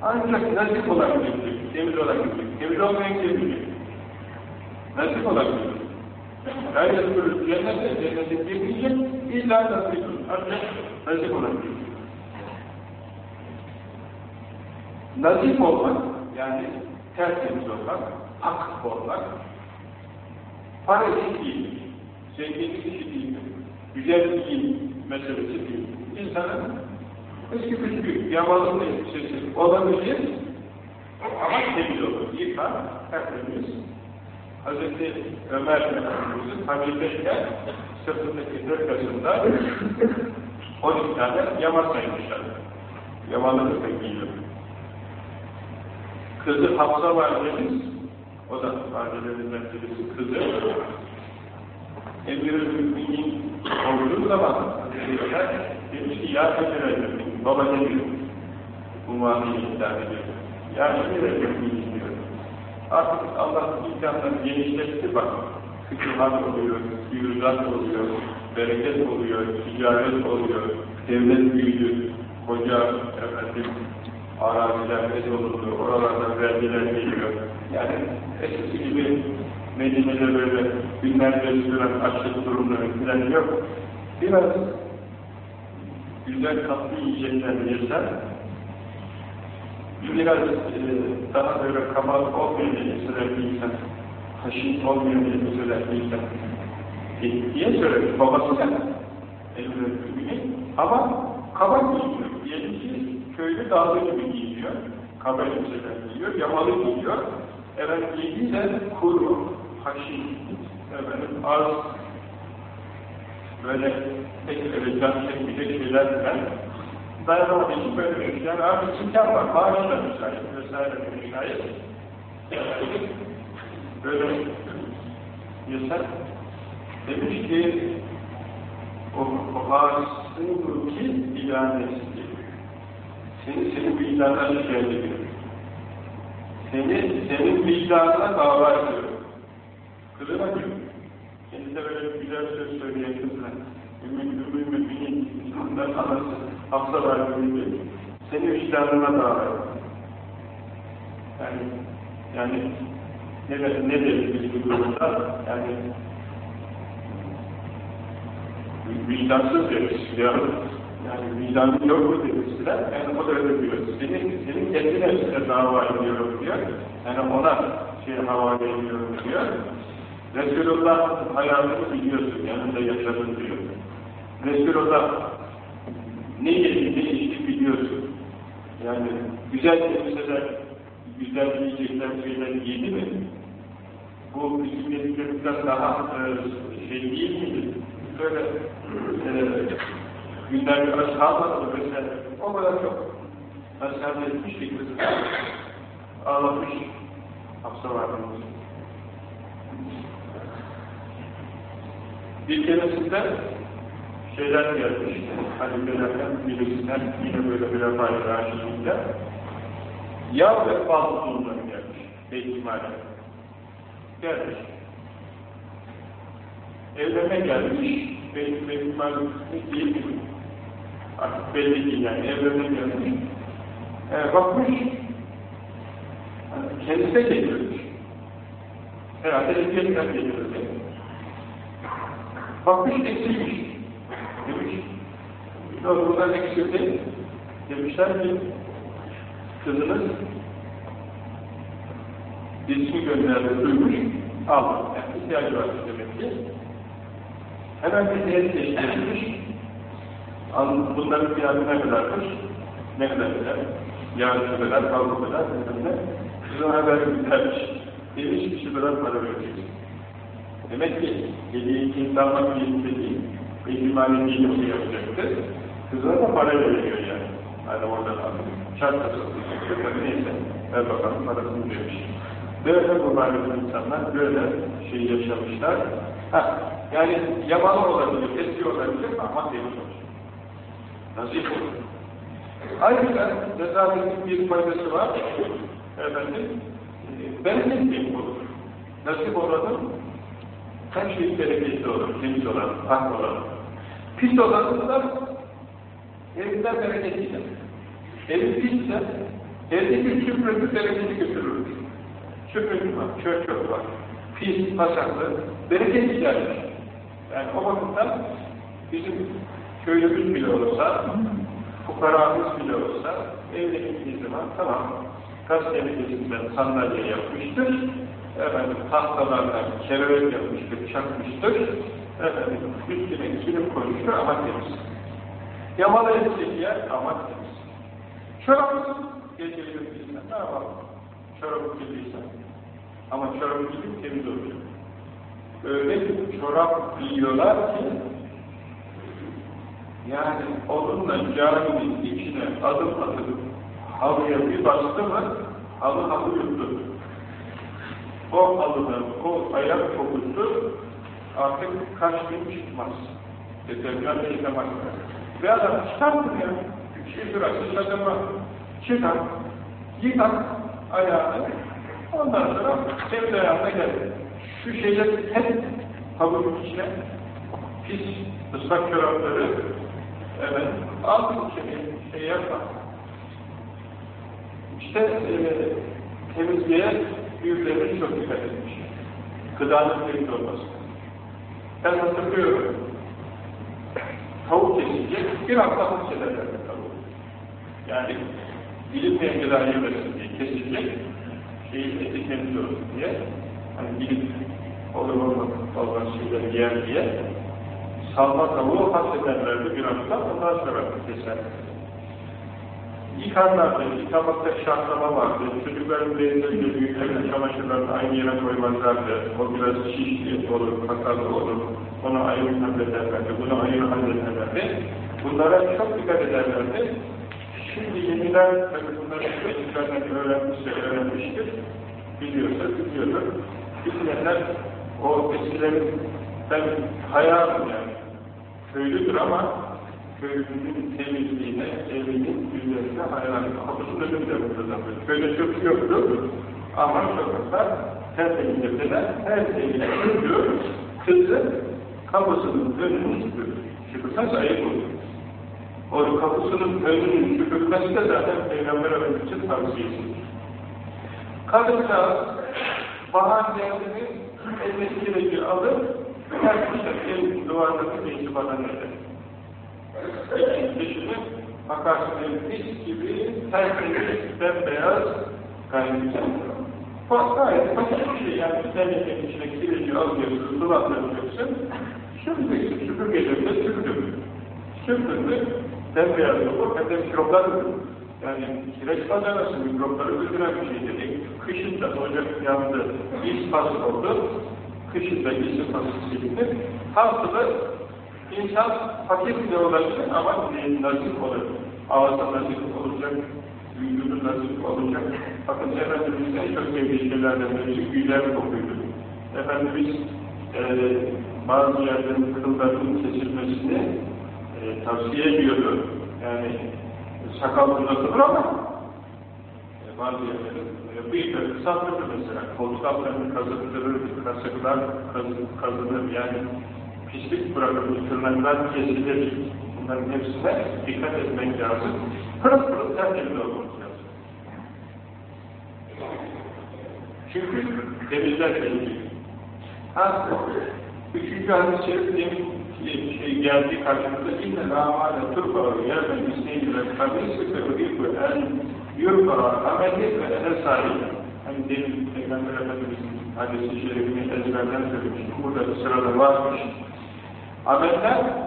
ancak nasip olabilecek, temiz olabilecek, temiz olmayan girmeyecek. Nasip olabilecek. La yedkhulü cennete, cennete girmeyecek, illa nasibun. Ancak nasip olabilecek. Nasip olmak, yani tertemiz olmak, hak olmak, para işi değil, zenginlik işi değil, güzellik meselesi değil. İnsanın eski püskü, yamalı elbisesi olabilir ama temiz olur. Yıkar, tertemiz. Hz. Ömer Efendimiz'in habibeyken sırtındaki hırkasında 12 tane yama saymışlar. Yamaları da giyiyor. Kızı Hafsa validemiz, o da validelerimden birisi kızı, Emir-i Müminin olduğu zaman Hazreti demiş ki ya Emir-i Müminin, baba ne diyor? Umami iddia ediyor. Ya Müminin diyor. Artık Allah imkanlarını genişletti bak. fütühat oluyor, yürüzat oluyor, bereket oluyor, ticaret oluyor, devlet büyüdü, koca efendim, araziler fethedildi, oralardan vergiler geliyor. Yani eskisi gibi Medine'de böyle binlerce süren açlık durumları falan yok. Biraz güzel tatlı yiyecekler yesen, biraz e, daha böyle kabalık olmayan elbiseler giysen, taşın olmayan elbiseler giysen, e, diye söylemiş babası da, Eylül ama kabak giymiyor. Diyelim ki köylü dağlı gibi giyiniyor, kaba elbiseler giyiyor, yamalı giyiyor, efendim giydiği de kuru, haşin, efendim az, böyle tek öyle can çekmeyecek şeyler falan dayanamadığı için böyle şey. Yani artık imkan var, maaş da müsait, vesaire de müsait. Böyle yasak. Demiş ki o, o hasını ki ilanesi seni senin vicdanına şikayet ediyor. Seni, senin vicdanına dava ediyor. Kılına diyor. Kendine böyle güzel söz söyleyen kızla. Ümmü ümmü müminin insanlar anası hafsa var gibi. Seni vicdanına ediyor. Yani, yani ne, ne deriz biz bu durumda? Yani vicdansız deriz. Ya, yani vicdanın yok mu demişler. Yani o da öyle diyor. Senin, senin kendine size dava ediyorum diyor. Yani ona şey havale ediyorum diyor. Resulullah hayatını biliyorsun, yanında yaşadın diyor. Resulullah ne yedi, ne içti biliyorsun. Yani güzel elbiseler, güzel yiyecekler, şeyler giydi mi? Bu bizim yediklerimizden daha e, şey değil miydi? Böyle e, günler bir aç kalmadı mesela? O kadar çok. Mesela etmiş bir kız ağlamış. Hapsa vardığımız. Bir keresinde şeyler gelmiş, halifelerden birisinden yine böyle refah-i raşidinde yağ ve bal sunumları gelmiş, beytimale. Gelmiş. Evlenme gelmiş, beytimale değil mi? Artık belli değil yani, evlenme gelmiş. E, bakmış, kendisi de getirmiş. Herhalde eziyetler getirirdi. Bakmış eksiymiş. Demiş, yok buradan eksildi. Demişler ki, kızınız birisini gönderdi, duymuş, aldı. Yani ihtiyacı var demek ki. Hemen bir değeri değiştirmiş. Bunların fiyatı ne kadarmış? Ne kadar kadar? Yarın şu kadar, kavga kadar, ne Kızına haber göndermiş. Demiş ki şu kadar para vereceksin. Demek ki hediyeyi insanlar yetmediği ihtimali değil bir şey yapacaktı. Kızına da para veriyor yani. Hani oradan aldım. Şart tasarlı. Neyse. Ver bakalım parasını demiş. Böyle mübarek insanlar böyle şey yaşamışlar. Ha, yani yabalı olabilir, eski olabilir ama temiz olur. Nazif olur. Ayrıca rezaletin bir faydası var. Efendim, bereket bir olur. Nasip olanın her şey bereketli olur, temiz olan, hak olan. Pis olanın da evinden bereket gider. Evi pisse, evdeki süprüntü bereketi götürür. Süprüntü var, çöp çöp var. Pis, pasaklı, bereket giderler. Yani o bakımdan bizim köylümüz bile olsa, fukaramız bile olsa, evde gittiği zaman tamam, gazete geçimden sandalye yapmıştır, efendim tahtalardan kerevek yapmıştır, çakmıştır, efendim üstüne kilim koymuştur ama temiz. Yamalı edecek yer ama temiz. Çorabı geceyi ne yapalım? Çorabı giydiysen. Ama çorabı giyip temiz olacak. Öyle bir çorap giyiyorlar ki yani onunla caminin içine adım atıp halıya bir bastı mı halı halı yuttu. O halıdan, o ayak kokusu artık kaç gün çıkmaz. Deterjan çıkamaz. Ve adam çıkartın ya. Şey durasın adama çıkar, yıkar ayağını, ondan sonra senin ayağına gelir. Şu şeyler hep Havucun içine pis ıslak çorapları evet, aldık içine şey yapma. İşte e, temizliğe büyüklerimiz çok dikkat etmiş. Gıdanın temiz olması. Ben hatırlıyorum. Tavuk kesilecek, bir hafta hapis ederler tavuğu. Yani bilinmeyen gıda yemesin diye kesilecek, şeyin eti diye, hani bilip olur olmaz olan şeyleri yer diye, salma tavuğu hapsederlerdi bir hafta, ondan sonra keserler. Yıkarlardı, yıkamakta şartlama vardı, çocukların bezlerini, büyüklerin çamaşırlarını aynı yere koymazlardı, o biraz şişli olur, kakarlı olur, onu ayrı hallederlerdi, bunu ayrı hallederlerdi. Bunlara çok dikkat ederlerdi. Şimdi yeniler, tabii bunları çocuklardan öğrenmişse öğrenmiştir, biliyorsa biliyordur. Bilmeyenler o eskilerin, ben hayalım yani, köylüdür ama köylünün temizliğine, evinin güzelliğine hayran. Kapısının önünde burada böyle. Çok yoktu ama sokaklar her temizlikler, her temizlikler çocuğu, kızı kapısının önünü süpürür. Süpürmez ayıp olur. O kapısının önünü süpürmesi de zaten Peygamber Efendimiz'in tavsiyesidir. Kadınca bahar geldiğini elindeki kireci alıp herkese el duvardaki geçi bana eder. Peşine bakarsın mis gibi tertemiz, bembeyaz, güzel. Gayet basit bir şey yani tencerenin içine kireci alıyorsun, sulandırıyorsun, süpüreceksin, süpürgelerinde süpürdüm. Süpürdüm, bembeyaz olur, hem de mikroplar yani kireç bacanası mikropları öldüren bir şey dedik. Kışın da ocak yandı, is pas oldu, kışın da isi pası silindi. Haftada İnsan fakir bile olabilir ama nazik olur. Ağzı nazik olacak, vücudu nazik olacak. Bakın Efendimiz'in en çok sevdiği şeylerden birisi güler kokuydu. Efendimiz e, bazı yerlerin kıllarının kesilmesini e, tavsiye ediyordu. Yani sakal uzatılır ama e, bazı yerlerin e, bıyıkları kısaltılır mesela. Koltuk altlarını kazıttırır, kasıklar kazınır yani pislik bırakılmış, tırnaklar kesilir. Bunların hepsine dikkat etmek lazım. Pırıl pırıl tertemiz olmamız lazım. Çünkü temizler temizlik. Ha, üçüncü hadis-i şerif demin şey geldi karşımıza inne lâmâle turbağı yerden isneyle kabisi ve udiku en yurbağı ameli ve el sahibi. Hani demin Peygamber Efendimiz'in hadis-i şerifini ezberden söylemiştim. Burada sırada varmış. Ameller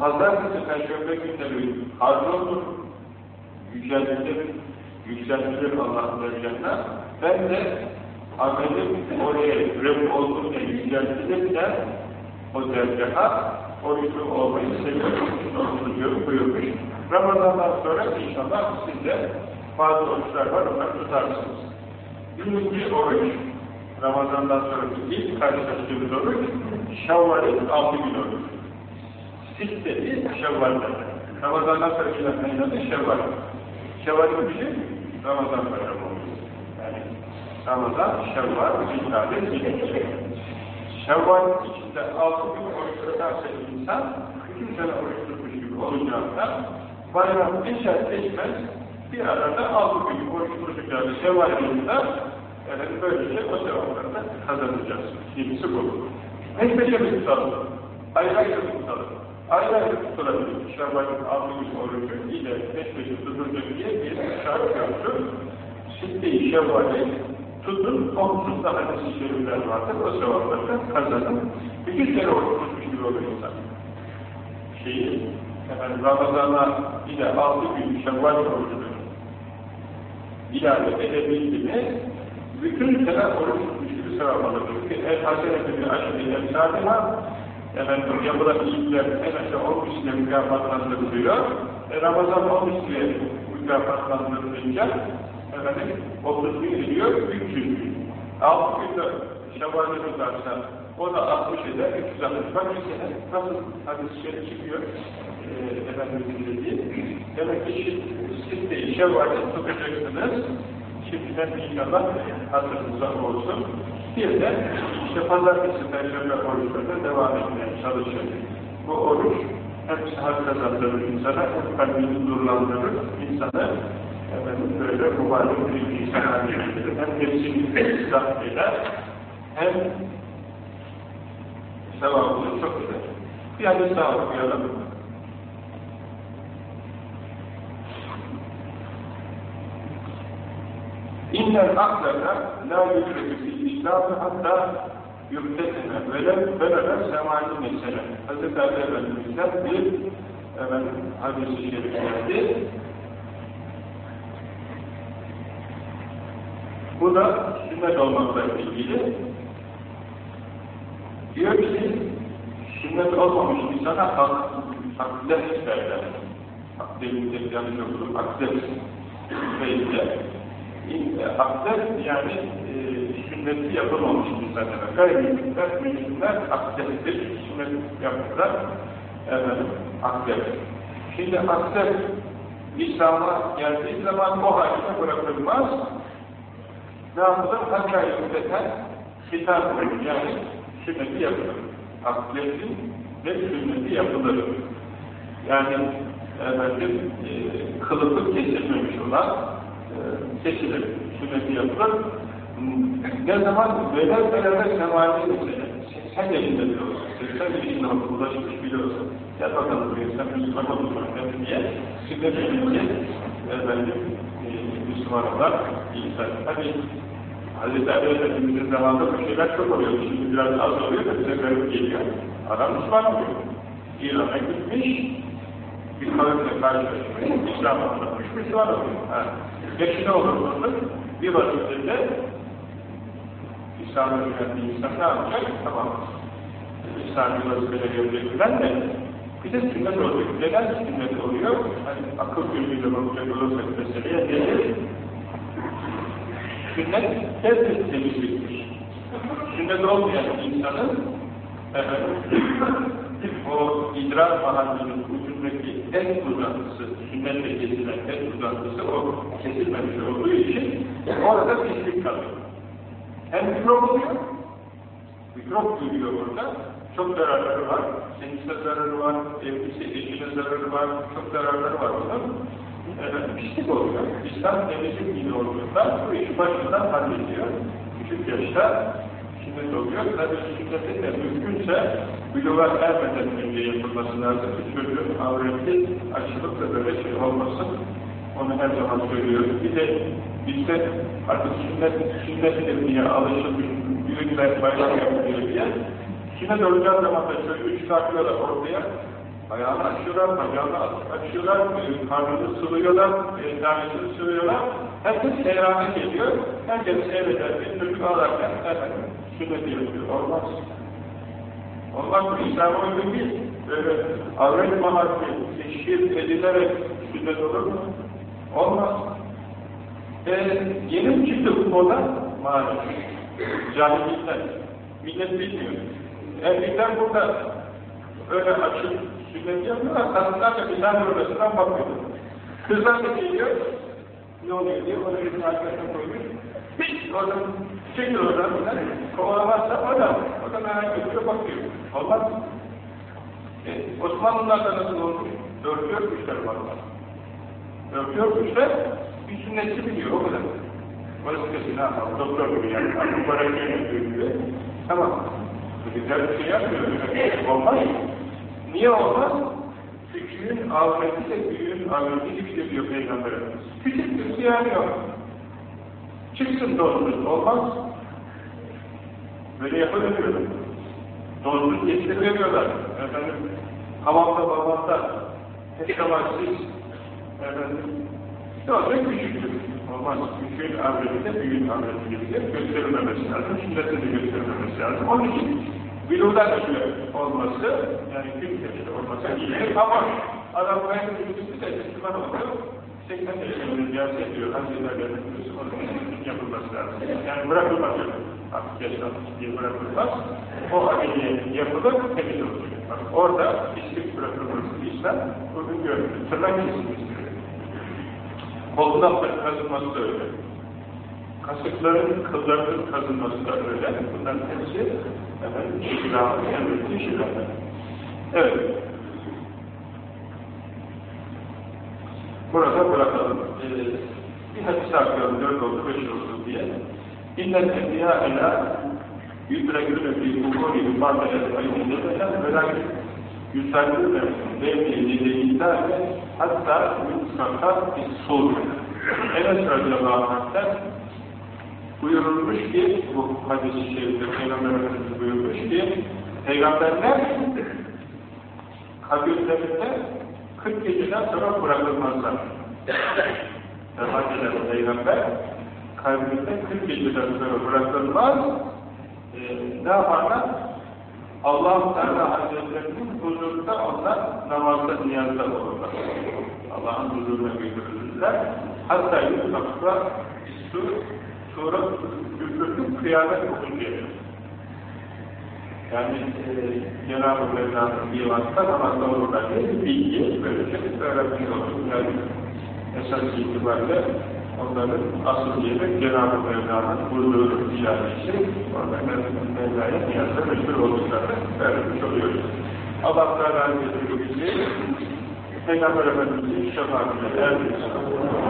pazartesi, perşembe günleri harcolur, yüceltilir, yükseltilir Allah'ın derecelerine. Ben de amelim oraya rep olduğunda yüceltilirse o dereceha oruçlu olmayı seviyorum, oruçlu buyurmuş. Ramazan'dan sonra inşallah siz de bazı oruçlar var, onları tutarsınız. Birinci oruç, Ramazan'dan sonra ilk karşılaştığımız oruç, Şevval'in altı gün olur. Sitte-i Şevval'de. Ramazan'dan sonra gelen meydanı Şevval. Şevval'in bir şey? Ramazan bayramı olur. Yani Ramazan, Şevval, Zilkade, Zilkade. Şevval içinde altı gün oruç tutarsa insan, bütün sene oruç tutmuş gibi olacağında bayram geçer geçmez bir arada altı gün oruç tutacağını Şevval ayında yani böylece o sevaplarını kazanacağız. Kimisi bu. Peş peşe mi tutalım? Ayrı ayrı tutalım. Ayrı ayrı tutulabilir. Şaban'ın altı orucu ile peş peşe tutulacak diye bir şart yoktur. Sitte-i Şevval'i tutun, onsuz da hadis-i şerifler vardır. O sevaplarını kazanın. Bir kere oruç tutmuş gibi olur insan. Şeyi, efendim, Ramazan'a ile altı gün Şevval orucunu ilave edebildi mi, bütün sene oruç gibi sevap alır. Çünkü el hasenetü bir aşırı emsaliha efendim yapılan en aşağı 10 misle mükafatlandırılıyor. E, Ramazan 10 misle mükafatlandırılınca efendim 30 gün ediyor, 300 gün. 6 günde şevalini tutarsa o da 60 eder, 360. Bak sene nasıl hadis-i şerif çıkıyor e, Efendimiz'in dediği. Demek ki siz de şevalini tutacaksınız şimdiden inşallah hatırınıza olsun. Bir de işte pazartesi, perşembe oruçlarına devam etmeye çalışın. Bu oruç hem sıhhat kazandırır insana, hem kalbini durlandırır insanı efendim, böyle mübarek bir insan getirir. Hem nefsini ıslah eder, hem sevabını çok güzel. Bir hadis daha okuyalım. İnnel aklaka la yüşrekü fil İslam'ı hatta yüktetine velev velev semani mesele. Hazreti Ali Efendimiz'den bir efendim, hadis-i şerif geldi. Bu da sünnet olmakla ilgili. Diyor ki, sünnet olmamış insana ak, akdes derler. Akdes'in yanlış okudum, akdes. Beyde. Akdes yani e, sünneti yapılmamış insanlara. Gayrimüslimler, müslimler akdestir, sünnet yapmışlar. Efendim, akdes. Şimdi akdes İslam'a geldiği zaman o haline bırakılmaz. Yapılır? Hatta yükselten hitap yani sünneti yapılır. Akletin ve sünneti yapılır. Yani efendim, e, kılıfı kesilmemiş olan kesilir, sünneti yapılır. Ne zaman böyle beraber mesele, sen olsun, sen elinde olsun, ulaşmış bile olsun, gel bakalım buraya, sen Müslüman olursun diye, sünnet edince, efendim, Müslüman olan insan. Hani Hazreti Ali Efendimiz'in zamanında bu şeyler çok oluyor. Şimdi biraz az oluyor da bize garip geliyor. Adam Müslüman oluyor. İran'a gitmiş, bir kavimle karşılaşmış, İslam anlatmış, Müslüman oluyor. Geçine olur burada, bir vaziyette İslam'a güvendiği insan ne yapacak? Tamam. İslami vazifeleri filan de bir de sünnet oluyor. Neden sünnet oluyor? Hani akıl gözüyle bakacak olursak meseleye nedir? Sünnet herkes temizliktir. Sünnet olmayan insanın o idrar mahallinin ucundaki et uzantısı, sünnetle kesilen et uzantısı o kesilmemiş olduğu için orada pislik kalıyor. Hem mikrop oluyor, mikrop duyuyor orada, çok zararları var, kendisine zararı var, evlisi, eşine zararı var, çok zararları var bunun. Evet, pislik oluyor. İslam temizlik dini olduğunda bu işi başından hallediyor. Küçük yaşta sünnet oluyor. Tabi sünnetin de mümkünse buluğa ermeden önce yapılması lazım. Çocuğun avreti açılıp da böyle şey olmasın. Onu her zaman söylüyoruz. Bir de bizde artık sünnet, sünnettir diye alışılmış düğünler bayram yapılıyor diye sünnet olacağı zaman da çocuğu çıkartıyorlar ortaya ayağını açıyorlar, bacağını açıyorlar, e, karnını sıvıyorlar, endanesini sıvıyorlar. Herkes seyrana geliyor, herkes seyreder, bir çocuk ağlarken efendim sünneti yapıyor. Olmaz. Olmaz mı? İslam'a uygun değil. Böyle avret maharfi teşhir edilerek sünnet olur mu? Olmaz. E, yeni çıktı bu moda? Maalesef. Cahillikten. Millet bilmiyor. Erkekler burada öyle açık sünnet yapıyorlar, kadınlar da bir tane orasından bakıyor. Kızlar da geliyor, ne oluyor diye, onu bir arkasına koymuş. Hiç oradan, çekil oradan, kovalamazsa oradan, oradan merak ediyor, bakıyor. Olmaz? E, Osmanlılar da nasıl olmuş? Örtü örtmüşler vallahi. Örtü örtmüşler, bir sünnetçi biliyor, o kadar. Başkası ne yapalım, doktor gibi yani, para yönetiyor gibi. Tamam. Güzel bir şey yapmıyor, olmaz? Niye olmaz? Küçüğün avletiyle büyüğün avleti gibi diyor Peygamber. Küçük bir ziyan yok. Çıksın dozunuz, olmaz. Böyle yapılıyor. Dozunu getiremiyorlar. Efendim, havamda babamda, tekramarsız, efendim, dozu küçüktür. Olmaz. Küçüğün avletiyle büyüğün avleti gibi gösterilmemesi lazım. Sünnetini gösterilmemesi lazım. Onun için Biluda dışı olması, yani gün yaşlı olması iyidir ama adam bu en küçüksü de Müslüman oluyor. 80 yaşında ziyaret ediyor, Hazretler'le Müslüman yapılması lazım. Yani bırakılmaz. Artık yaşlanmış diye bırakılmaz. O ameliye yapılır, temiz olur. Orada pislik bırakılması İslam, bugün görülür. Tırnak kesilmesi. Kolundan kazınması da öyle. Kasıkların kıllarının kazınması da öyle. Bunların hepsi efendim, şifa, emrettiği şifalar. Evet. Burada bırakalım. Ee, bir hadis aktarım, dört oldu, beş oldu diye. İnnel enbiya ela yüdregülü fi kukurihim ba'de etayyinden ve lakin yüsellüne devni yedeyinde hatta yutsaka is-sur. Enes radıyallahu anh'ten buyurulmuş ki, bu hadis-i şerifte Peygamber Efendimiz buyurmuş ki, Peygamberler kabirlerinde 40 geceden sonra bırakılmazlar. Vefat eden Peygamber kabirinde 40 geceden sonra bırakılmaz. Ee, ne yaparlar? Allah-u Teala Hazretlerinin huzurunda onlar namazda, niyazda olurlar. Allah'ın huzuruna götürülürler. Hatta yutakta su, sonra üfürtüp kıyamet okun diye. Yani e, Cenab-ı Mevla'nın divanında namazda olurlar diye bir bilgi böylece öğrenmiş olur. Yani esas itibariyle onların asıl yeri Cenab-ı Mevla'nın huzuru iadesi. Orada Mevla'ya niyazda meşhur olduklarını öğrenmiş oluyoruz. Allah Teala bizi Peygamber Efendimiz'in şefaatine erdirsin.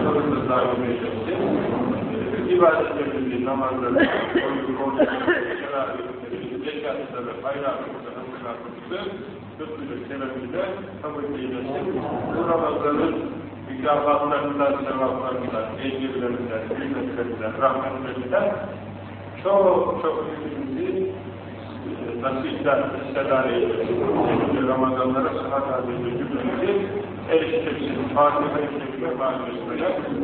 Sonunda daim eylesin. İbadetlerimizi, namazlarımızı, orucu, konuşmalarımızı, şerâetlerimizi, zekatları, hayratımızı, hasılatımızı, lütfüyle, keremiyle kabul eylesin. Bu Ramazan'ın mükafatlarından, sevaplarından, ecirlerinden, hizmetlerinden, rahmetlerinden çok çok hepimizi nasipler, istedar eylesin. Ramazanlara sıhhat halinde cümlemizi eriştirsin. Fatiha-i